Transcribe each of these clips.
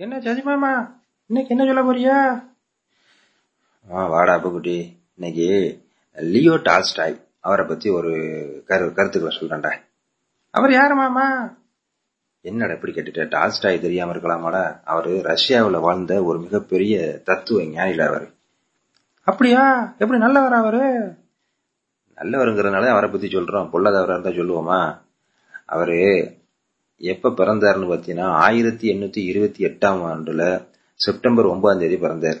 என்ன சதிமாமா இன்னைக்கு என்ன சொல்ல போறியா? ஆ வாடா அப்புக்குட்டி இன்னைக்கு லியோ டால்ஸ்டாய் அவரை பத்தி ஒரு கரு கருத்துக்களை சொல்றேன்டா. அவர் யாரு மாமா? என்னடா இப்படி கேட்டுட்ட? டால்ஸ்டாய் தெரியாம இருக்கலாமாடா? அவரு ரஷ்யாவுல வாழ்ந்த ஒரு மிகப்பெரிய தத்துவ ஞானில அவர். அப்படியா? எப்படி நல்லவர் அவரு? நல்லவருங்கிறதுனால அவரை பத்தி சொல்றோம். பொல்லாதவரா இருந்தா சொல்லுவோமா? அவரு எப்ப பிறந்தாருன்னு பார்த்தீங்கன்னா ஆயிரத்தி எண்ணூத்தி இருபத்தி எட்டாம் ஆண்டுல செப்டம்பர் ஒன்பதாம் தேதி பிறந்தார்.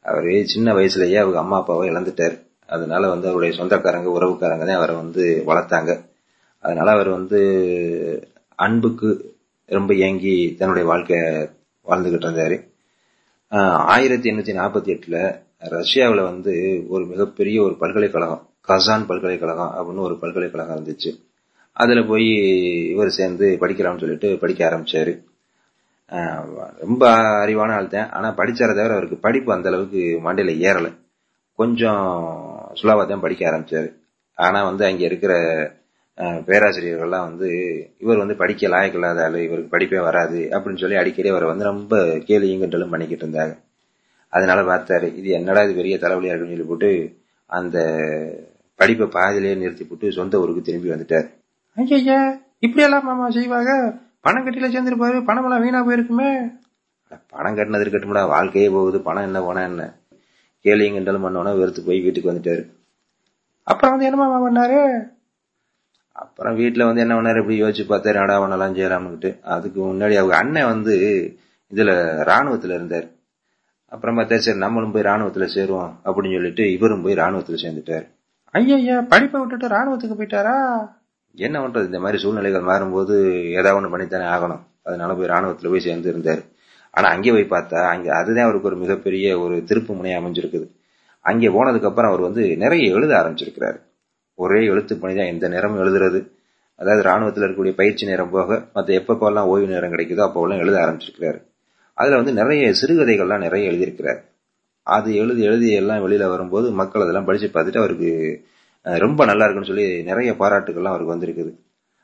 அவரு சின்ன வயசுலயே அவங்க அம்மா அப்பாவை இழந்துட்டார். அதனால வந்து அவருடைய சொந்தக்காரங்க உறவுக்காரங்க தான் அவரை வந்து வளர்த்தாங்க. அதனால அவர் வந்து அன்புக்கு ரொம்ப ஏங்கி தன்னுடைய வாழ்க்கை வாழ்ந்துகிட்டு இருந்தாரு. ஆயிரத்தி எண்ணூத்தி நாற்பத்தி எட்டுல ரஷ்யாவில் வந்து ஒரு மிகப்பெரிய ஒரு பல்கலைக்கழகம் கசான் பல்கலைக்கழகம் அப்படின்னு ஒரு பல்கலைக்கழகம் இருந்துச்சு. அதுல போய் இவர் சேர்ந்து படிக்கலாம்னு சொல்லிட்டு படிக்க ஆரம்பிச்சாரு. ரொம்ப அறிவான ஆள் தான். ஆனா படிச்சார தவிர அவருக்கு படிப்பு அந்த அளவுக்கு மண்டையில ஏறல. கொஞ்சம் சுலாவா தான் படிக்க ஆரம்பிச்சாரு. ஆனா வந்து அங்க இருக்கிற பேராசிரியர்கள்லாம் வந்து இவர் வந்து படிக்க லாயக்கில்லாத ஆளு இவருக்கு படிப்பே வராது அப்படின்னு சொல்லி அடிக்கடி அவரை வந்து ரொம்ப கேலியும் பண்ணிக்கிட்டு இருந்தாங்க. அதனால பார்த்தாரு இது என்னடா இது பெரிய தலைவலியா இருக்குன்னு சொல்லி போட்டு அந்த படிப்பை பாதிலேயே நிறுத்தி போட்டு சொந்த ஊருக்கு திரும்பி வந்துட்டார். ஐயா இப்படி எல்லாம் மாமா செய்வாங்க? பணம் கட்டில சேர்ந்துருப்பாரு பணம் எல்லாம் வீணா போயிருக்குமே. பணம் கட்டினது இருக்கட்டும்டா வாழ்க்கையே போகுது பணம் என்ன போனா என்ன? கேலியும் கிண்டலும் பண்ணோன்னா வெறுத்து போய் வீட்டுக்கு வந்துட்டாரு. அப்புறம் வந்து என்ன மாமா பண்ணாரு? அப்புறம் வீட்டுல வந்து என்ன பண்ணாரு? இப்படி யோசிச்சு பார்த்தாரு நடா பண்ணலாம் செய்யலாம்னுட்டு அதுக்கு முன்னாடி அவங்க அண்ணன் வந்து இதுல ராணுவத்துல இருந்தார். அப்புறம் பார்த்தா சரி நம்மளும் போய் ராணுவத்துல சேருவோம் அப்படின்னு சொல்லிட்டு இவரும் போய் ராணுவத்துல சேர்ந்துட்டாரு. ஐயா படிப்பை விட்டுட்டு ராணுவத்துக்கு போயிட்டாரா? என்ன பண்றது? இந்த மாதிரி சூழ்நிலைகள் மாறும்போது ஏதாவது ஒன்று பண்ணித்தானே ஆகணும். அதனால போய் ராணுவத்தில் போய் சேர்ந்து இருந்தார். ஆனால் அங்கே போய் பார்த்தா அங்கே அதுதான் அவருக்கு ஒரு மிகப்பெரிய ஒரு திருப்பு முனையாக அமைஞ்சிருக்குது. அங்கே போனதுக்கு அப்புறம் அவர் வந்து நிறைய எழுத ஆரம்பிச்சிருக்கிறாரு. ஒரே எழுத்து பணி தான் எந்த நேரமும் எழுதுறது. அதாவது ராணுவத்தில் இருக்கக்கூடிய பயிற்சி நேரம் போக மற்ற எப்பப்போல்லாம் ஓய்வு நேரம் கிடைக்குதோ அப்போல்லாம் எழுத ஆரம்பிச்சிருக்கிறாரு. அதில் வந்து நிறைய சிறுகதைகள்லாம் நிறைய எழுதியிருக்கிறார். அது எழுதி எழுதி எல்லாம் வெளியில் வரும்போது மக்கள் அதெல்லாம் படித்து பார்த்துட்டு அவருக்கு ரொம்ப நல்லா இருக்குன்னு சொல்லி நிறைய பாராட்டுகள்லாம் அவருக்கு வந்திருக்குது.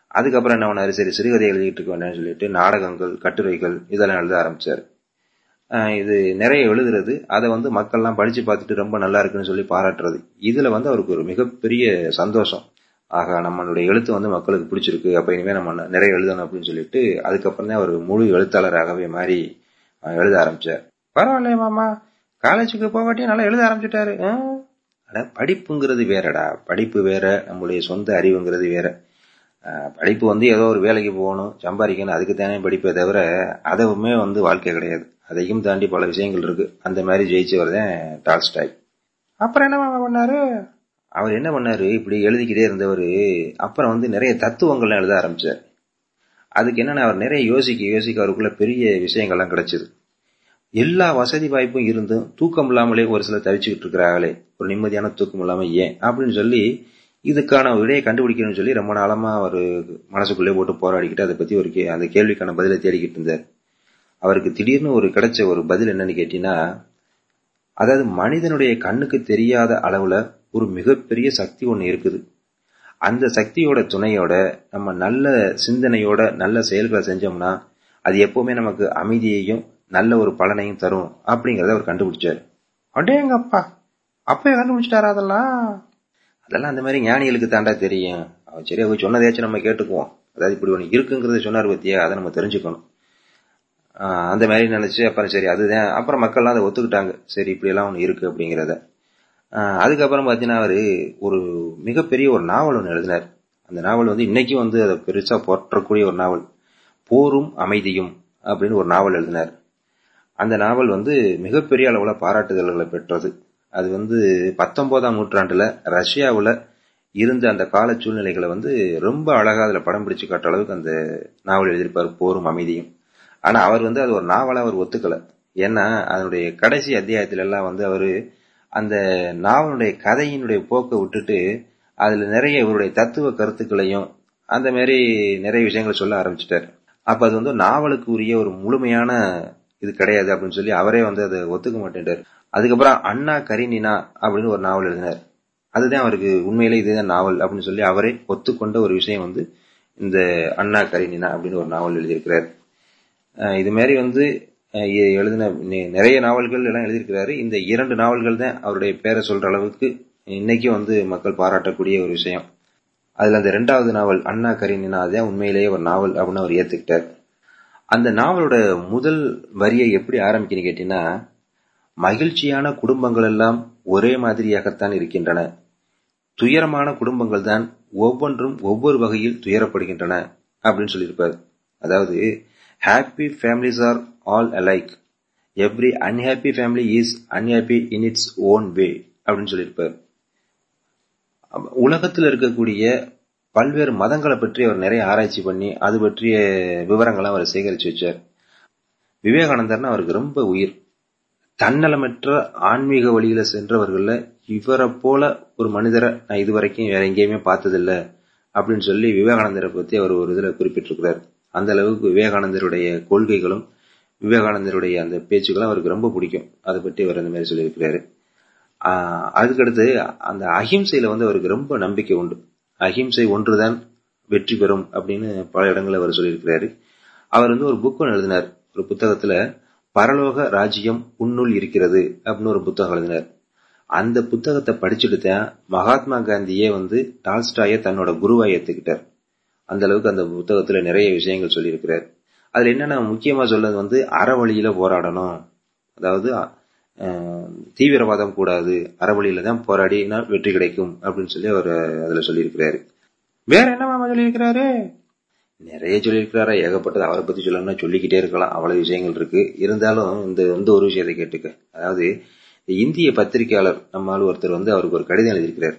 அதுக்கப்புறம் என்ன பண்ணாரு? சரி சிறுகதை எழுதிட்டு இருக்க வேண்டாம்னு சொல்லிட்டு நாடகங்கள் கட்டுரைகள் இதெல்லாம் எழுத ஆரம்பிச்சார். இது நிறைய எழுதுறது. அதை வந்து மக்கள்லாம் படிச்சு பார்த்துட்டு ரொம்ப நல்லா இருக்குன்னு சொல்லி பாராட்டுறது. இதுல வந்து அவருக்கு ஒரு மிகப்பெரிய சந்தோஷம். ஆகா நம்மளுடைய எழுத்து வந்து மக்களுக்கு பிடிச்சிருக்கு அப்ப இனிமே நம்ம நிறைய எழுதணும் அப்படின்னு சொல்லிட்டு அதுக்கப்புறம் தான் அவர் முழு எழுத்தாளராகவே மாறி எழுத ஆரம்பிச்சார். பரவாயில்லையே மாமா. காலேஜுக்கு போகாட்டியும் நல்லா எழுத ஆரம்பிச்சுட்டாரு. ஆனா படிப்புங்கிறது வேறடா. படிப்பு வேற நம்மளுடைய சொந்த அறிவுங்கிறது வேற. படிப்பு வந்து ஏதோ ஒரு வேலைக்கு போகணும் சம்பாதிக்கணும் அதுக்கு தானே படிப்பே தவிர அதுவுமே வந்து வாழ்க்கை கிடையாது. அதையும் தாண்டி பல விஷயங்கள் இருக்கு. அந்த மாதிரி ஜெயிச்சு வரதேன் டால்ஸ்டாய். அப்புறம் என்ன பண்ணாரு? அவர் என்ன பண்ணாரு? இப்படி எழுதிக்கிட்டே இருந்தவர். அப்புறம் வந்து நிறைய தத்துவங்கள்லாம் எழுத ஆரம்பிச்சார். அதுக்கு என்னன்னா அவர் நிறைய யோசிக்க யோசிக்க அவருக்குள்ள பெரிய விஷயங்கள்லாம் கிடைச்சது. எல்லா வசதி வாய்ப்பும் இருந்தும் தூக்கம் இல்லாமலே ஒரு சிலர் தவிச்சுக்கிட்டு இருக்கிறாங்களே ஒரு நிம்மதியான தூக்கம் இல்லாமல் ஏன்? அப்படின்னு சொல்லி இதுக்கான விடையை கண்டுபிடிக்கணும்னு சொல்லி ரொம்ப நாளமா அவர் மனசுக்குள்ளே போட்டு போராடிக்கிட்டு அதை பத்தி ஒரு அந்த கேள்விக்கான பதிலை தேடிக்கிட்டு இருந்தார். அவருக்கு திடீர்னு ஒரு கிடைச்ச ஒரு பதில் என்னன்னு கேட்டீங்கன்னா அதாவது மனிதனுடைய கண்ணுக்கு தெரியாத அளவுல ஒரு மிகப்பெரிய சக்தி ஒன்று இருக்குது. அந்த சக்தியோட துணையோட நம்ம நல்ல சிந்தனையோட நல்ல செயல்களை செஞ்சோம்னா அது எப்பவுமே நமக்கு அமைதியையும் நல்ல ஒரு பலனையும் தரும் அப்படிங்கறத அவர் கண்டுபிடிச்சாரு. அடேங்கப்பா அப்பவே கண்டுபிடிச்சிட்டாரா அதெல்லாம்? அதெல்லாம் அந்த மாதிரி ஞானிகளுக்கு தாண்டா தெரியும். அவர் சரி அவர் சொன்னதையாச்சும் நம்ம கேட்டுக்குவோம். அதாவது இப்படி ஒன்று இருக்குங்கிறத சொன்னார் பத்தியா? அதை நம்ம தெரிஞ்சுக்கணும். அந்த மாதிரி நினைச்சு அப்புறம் சரி அதுதான். அப்புறம் மக்கள்லாம் அதை ஒத்துக்கிட்டாங்க. சரி இப்படியெல்லாம் ஒன்று இருக்கு அப்படிங்கிறத. அதுக்கப்புறம் பார்த்தீங்கன்னா அவர் ஒரு மிகப்பெரிய ஒரு நாவல் ஒன்று எழுதினார். அந்த நாவல் வந்து இன்னைக்கும் வந்து அதை பெருசாக போற்றக்கூடிய ஒரு நாவல். போரும் அமைதியும் அப்படின்னு ஒரு நாவல் எழுதினார். அந்த நாவல் வந்து மிகப்பெரிய அளவுல பாராட்டுதல்களை பெற்றது. அது வந்து பத்தொன்பதாம் நூற்றாண்டுல ரஷ்யாவுல இருந்த அந்த கால சூழ்நிலைகளை வந்து ரொம்ப அழகா அதுல படம் பிடிச்சு காட்டுற அளவுக்கு அந்த நாவல் எழுதியிருப்பார் போரும் அமைதியும். ஆனா அவர் வந்து அது ஒரு நாவலா அவர் ஒத்துக்கல. ஏன்னா அதனுடைய கடைசி அத்தியாயத்துல எல்லாம் வந்து அவரு அந்த நாவலுடைய கதையினுடைய போக்கை விட்டுட்டு அதுல நிறைய இவருடைய தத்துவ கருத்துக்களையும் அந்த மாதிரி நிறைய விஷயங்களை சொல்ல ஆரம்பிச்சிட்டாரு. அப்ப அது வந்து நாவலுக்கு உரிய ஒரு முழுமையான இது கிடையாது அப்படின்னு சொல்லி அவரே வந்து அதை ஒத்துக்க மாட்டேன்றார். அதுக்கப்புறம் அண்ணா கரினினா அப்படின்னு ஒரு நாவல் எழுதினார். அதுதான் அவருக்கு உண்மையிலே இதுதான் நாவல் அப்படின்னு சொல்லி அவரே ஒத்துக்கொண்ட ஒரு விஷயம் வந்து இந்த அண்ணா கரினினா அப்படின்னு ஒரு நாவல் எழுதியிருக்கிறார். இது மாதிரி வந்து எழுதின நிறைய நாவல்கள் எல்லாம் எழுதியிருக்கிறாரு. இந்த இரண்டு நாவல்கள் தான் அவருடைய பேரை சொல்ற அளவுக்கு இன்னைக்கும் வந்து மக்கள் பாராட்டக்கூடிய ஒரு விஷயம். அதுல அந்த ரெண்டாவது நாவல் அண்ணா கரீனினா அதுதான் உண்மையிலேயே ஒரு நாவல் அப்படின்னு அவர் ஏத்துக்கிட்டார். அந்த நாவலோட முதல் வரியை எப்படி ஆரம்பிக்கணும் கேட்டீங்கன்னா மகிழ்ச்சியான குடும்பங்கள் எல்லாம் ஒரே மாதிரியாகத்தான் இருக்கின்றன. துயரமான குடும்பங்கள் தான் ஒவ்வொன்றும் ஒவ்வொரு வகையில் துயரப்படுகின்றன அப்படின்னு சொல்லியிருப்பார். அதாவது happy families are all alike every unhappy family is unhappy in its own way அப்படின்னு சொல்லியிருப்பார். உலகத்தில் இருக்கக்கூடிய பல்வேறு மதங்களை பற்றி அவர் நிறைய ஆராய்ச்சி பண்ணி அது பற்றிய விவரங்களை அவர் சேகரித்து வச்சார். விவேகானந்தர்னா அவருக்கு ரொம்ப உயிர். தன்னலமற்ற ஆன்மீக வழியில சென்றவர்கள இவரை போல ஒரு மனிதரை நான் இதுவரைக்கும் வேற எங்கேயுமே பார்த்ததில்ல அப்படின்னு சொல்லி விவேகானந்தரை பத்தி அவர் ஒரு இதுல குறிப்பிட்டிருக்கிறார். அந்த அளவுக்கு விவேகானந்தருடைய கொள்கைகளும் விவேகானந்தருடைய அந்த பேச்சுக்களும் அவருக்கு ரொம்ப பிடிக்கும். அதை பற்றி அவர் அந்த மாதிரி சொல்லியிருக்கிறாரு. அதுக்கடுத்து அந்த அஹிம்சையில வந்து அவருக்கு ரொம்ப நம்பிக்கை உண்டு. அஹிம்சை ஒன்றுதான் வெற்றி பெறும் அப்படின்னு பல இடங்களில் அவர் சொல்லியிருக்கிறாரு. அவர் வந்து ஒரு புக் ஒன்று எழுதினார். ஒரு புத்தகத்துல பரலோக ராஜ்யம் உன்னுள் இருக்கிறது அப்படின்னு ஒரு புத்தகம் எழுதினார். அந்த புத்தகத்தை படிச்சுட்டு தான் மகாத்மா காந்தியே வந்து டால்ஸ்டாய தன்னோட குருவா ஏத்துக்கிட்டார். அந்த அளவுக்கு அந்த புத்தகத்துல நிறைய விஷயங்கள் சொல்லியிருக்கிறார். அதுல என்னென்ன முக்கியமா சொல்றது வந்து அறவழியில போராடணும். அதாவது தீவிரவாதம் கூடாது அறவழியில தான் போராடினா வெற்றி கிடைக்கும் அப்படின்னு சொல்லி அவர் அதுல சொல்லியிருக்கிறாரு. வேற என்ன மாமா சொல்லியிருக்கிறாரு? நிறைய சொல்லியிருக்கிறாரா? ஏகப்பட்டது. அவரை பத்தி சொல்லணும்னா சொல்லிக்கிட்டே இருக்கலாம். அவ்வளவு விஷயங்கள் இருக்கு. இருந்தாலும் இந்த வந்து ஒரு விஷயத்தை கேட்டுக்க. அதாவது இந்திய பத்திரிகையாளர் நம்மால் ஒருத்தர் வந்து அவருக்கு ஒரு கடிதம் எழுதியிருக்கிறார்.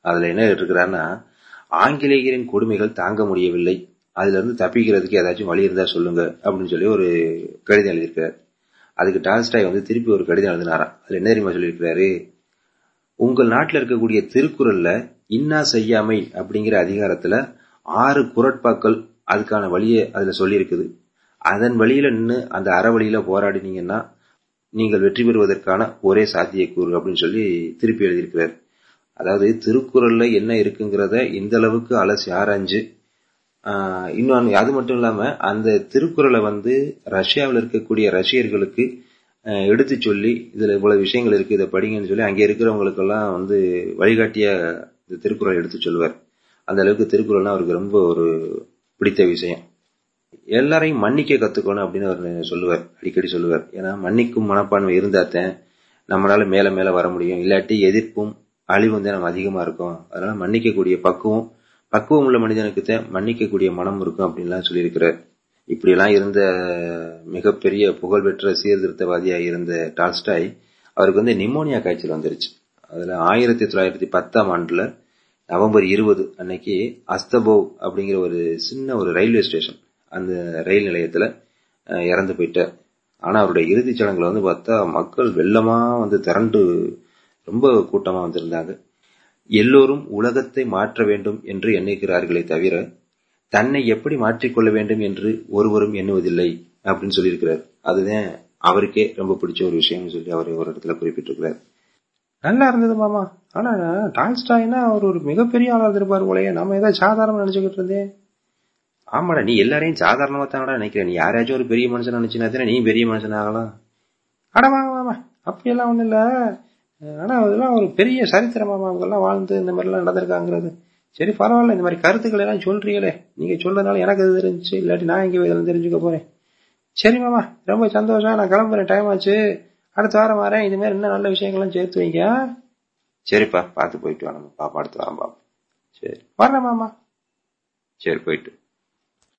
அதுல என்ன இருக்கிறாருன்னா ஆங்கிலேயரின் கொடுமைகள் தாங்க முடியவில்லை. அதுல இருந்து தப்பிக்கிறதுக்கு ஏதாச்சும் வழி இருந்தா சொல்லுங்க. அப்படின்னு சொல்லி ஒரு கடிதம் எழுதியிருக்கிறார். அதுக்கு டால்ஸ்டாய் வந்து திருப்பி ஒரு கடிதம் எழுதினாராம். அதுல என்ன தெரியுமா சொல்லியிருக்கிறாரு? உங்கள் நாட்டில் இருக்கக்கூடிய திருக்குறள்ல இன்னா செய்யாமை அப்படிங்கிற அதிகாரத்துல ஆறு குரட்பாக்கள் அதுக்கான வழியை அதுல சொல்லியிருக்குது. அதன் வழியில நின்று அந்த அறவழியில போராடினீங்கன்னா நீங்கள் வெற்றி பெறுவதற்கான ஒரே சாத்தியக்கூறு அப்படின்னு சொல்லி திருப்பி எழுதியிருக்கிறார். அதாவது திருக்குறள்ல என்ன இருக்குங்கிறத இந்த அளவுக்கு அலசி ஆராய்ஞ்சு இன்னொன்று அது மட்டும் இல்லாம அந்த திருக்குறளை வந்து ரஷ்யாவில் இருக்கக்கூடிய ரஷ்யர்களுக்கு எடுத்து சொல்லி இதுல இவ்வளவு விஷயங்கள் இருக்கு இதை படிங்கன்னு சொல்லி அங்கே இருக்கிறவங்களுக்கெல்லாம் வந்து வழிகாட்டிய இந்த திருக்குறளை எடுத்து சொல்லுவார் அந்த அளவுக்கு திருக்குறள்னா அவருக்கு ரொம்ப ஒரு பிடித்த விஷயம். எல்லாரையும் மன்னிக்க கத்துக்கணும் அப்படின்னு அவர் சொல்லுவார் அடிக்கடி சொல்லுவார். ஏன்னா மன்னிக்கும் மனப்பான்மை இருந்தாத்தேன் நம்மளால மேல மேல வர முடியும். இல்லாட்டி எதிர்ப்பும் அழிவும் தான் நம்ம அதிகமா இருக்கும். அதனால மன்னிக்கக்கூடிய பக்குவம் பக்குவம் உள்ள மனிதனுக்கு மன்னிக்கக்கூடிய மனம் இருக்கும் அப்படின்லாம் சொல்லியிருக்கிறார். இப்படியெல்லாம் இருந்த மிகப்பெரிய புகழ்பெற்ற சீர்திருத்தவாதியாக இருந்த டால்ஸ்டாய் அவருக்கு வந்து நிமோனியா காய்ச்சல் வந்துருச்சு. அதுல ஆயிரத்தி தொள்ளாயிரத்தி பத்தாம் ஆண்டுல நவம்பர் இருபது அன்னைக்கு அஸ்தபோவ் அப்படிங்கிற ஒரு சின்ன ஒரு ரயில்வே ஸ்டேஷன் அந்த ரயில் நிலையத்துல இறந்து போயிட்டார். ஆனா அவருடைய இறுதிச் சடங்குல வந்து பார்த்தா மக்கள் வெள்ளமா வந்து திரண்டு ரொம்ப கூட்டமா வந்திருந்தாங்க. எல்லோரும் உலகத்தை மாற்ற வேண்டும் என்று எண்ணுகிறார்களே தவிர தன்னை எப்படி மாற்றிக்கொள்ள வேண்டும் என்று ஒருவரும் எண்ணுவதில்லை அப்படின்னு சொல்லியிருக்கிறார். அதுதான் அவருக்கே ரொம்ப பிடிச்ச ஒரு விஷயம்னு சொல்லி அவர் ஒரு இடத்துல குறிப்பிட்டிருக்கிறார். நல்லா இருந்தது மாமா. ஆனா டால்ஸ்டாய்னா அவர் ஒரு மிகப்பெரிய ஆளா இருந்திருப்பாரு போலயே. நம்ம ஏதாவது சாதாரணமா நினைச்சுக்கிட்டு இருந்தேன் ஆமாடா நீ எல்லாரையும் சாதாரணமா தானடா நினைக்கிற. நீ யாராச்சும் ஒரு பெரிய மனுஷன் நினைச்சுனா நீ பெரிய மனுஷன் ஆகலாம் அட வாங்க மாமா அப்படியெல்லாம் ஒண்ணும் இல்ல. ஆனா அதெல்லாம் ஒரு பெரிய சரித்திரம் மாமா அவங்க எல்லாம் வாழ்ந்து இந்த மாதிரி எல்லாம் நடந்திருக்காங்கிறது. சரி பரவாயில்ல இந்த மாதிரி கருத்துக்களை எல்லாம் சொல்றீங்களே. நீங்க சொல்றதுனால எனக்கு அது தெரிஞ்சு இல்லாட்டி நான் இங்க இதெல்லாம் தெரிஞ்சுக்க போறேன். சரி மாமா ரொம்ப சந்தோஷம். நான் கிளம்புறேன். டைம் ஆச்சு. அடுத்த வாரம் வரேன். இது மாதிரி இன்னும் நல்ல விஷயங்கள்லாம் சேர்த்து வைங்க. சரிப்பா பார்த்து போயிட்டு வா நம்ம பாப்பா அடுத்து வரோம் பாப்பா. சரி. வரேன் மாமா. சரி போயிட்டு.